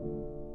you.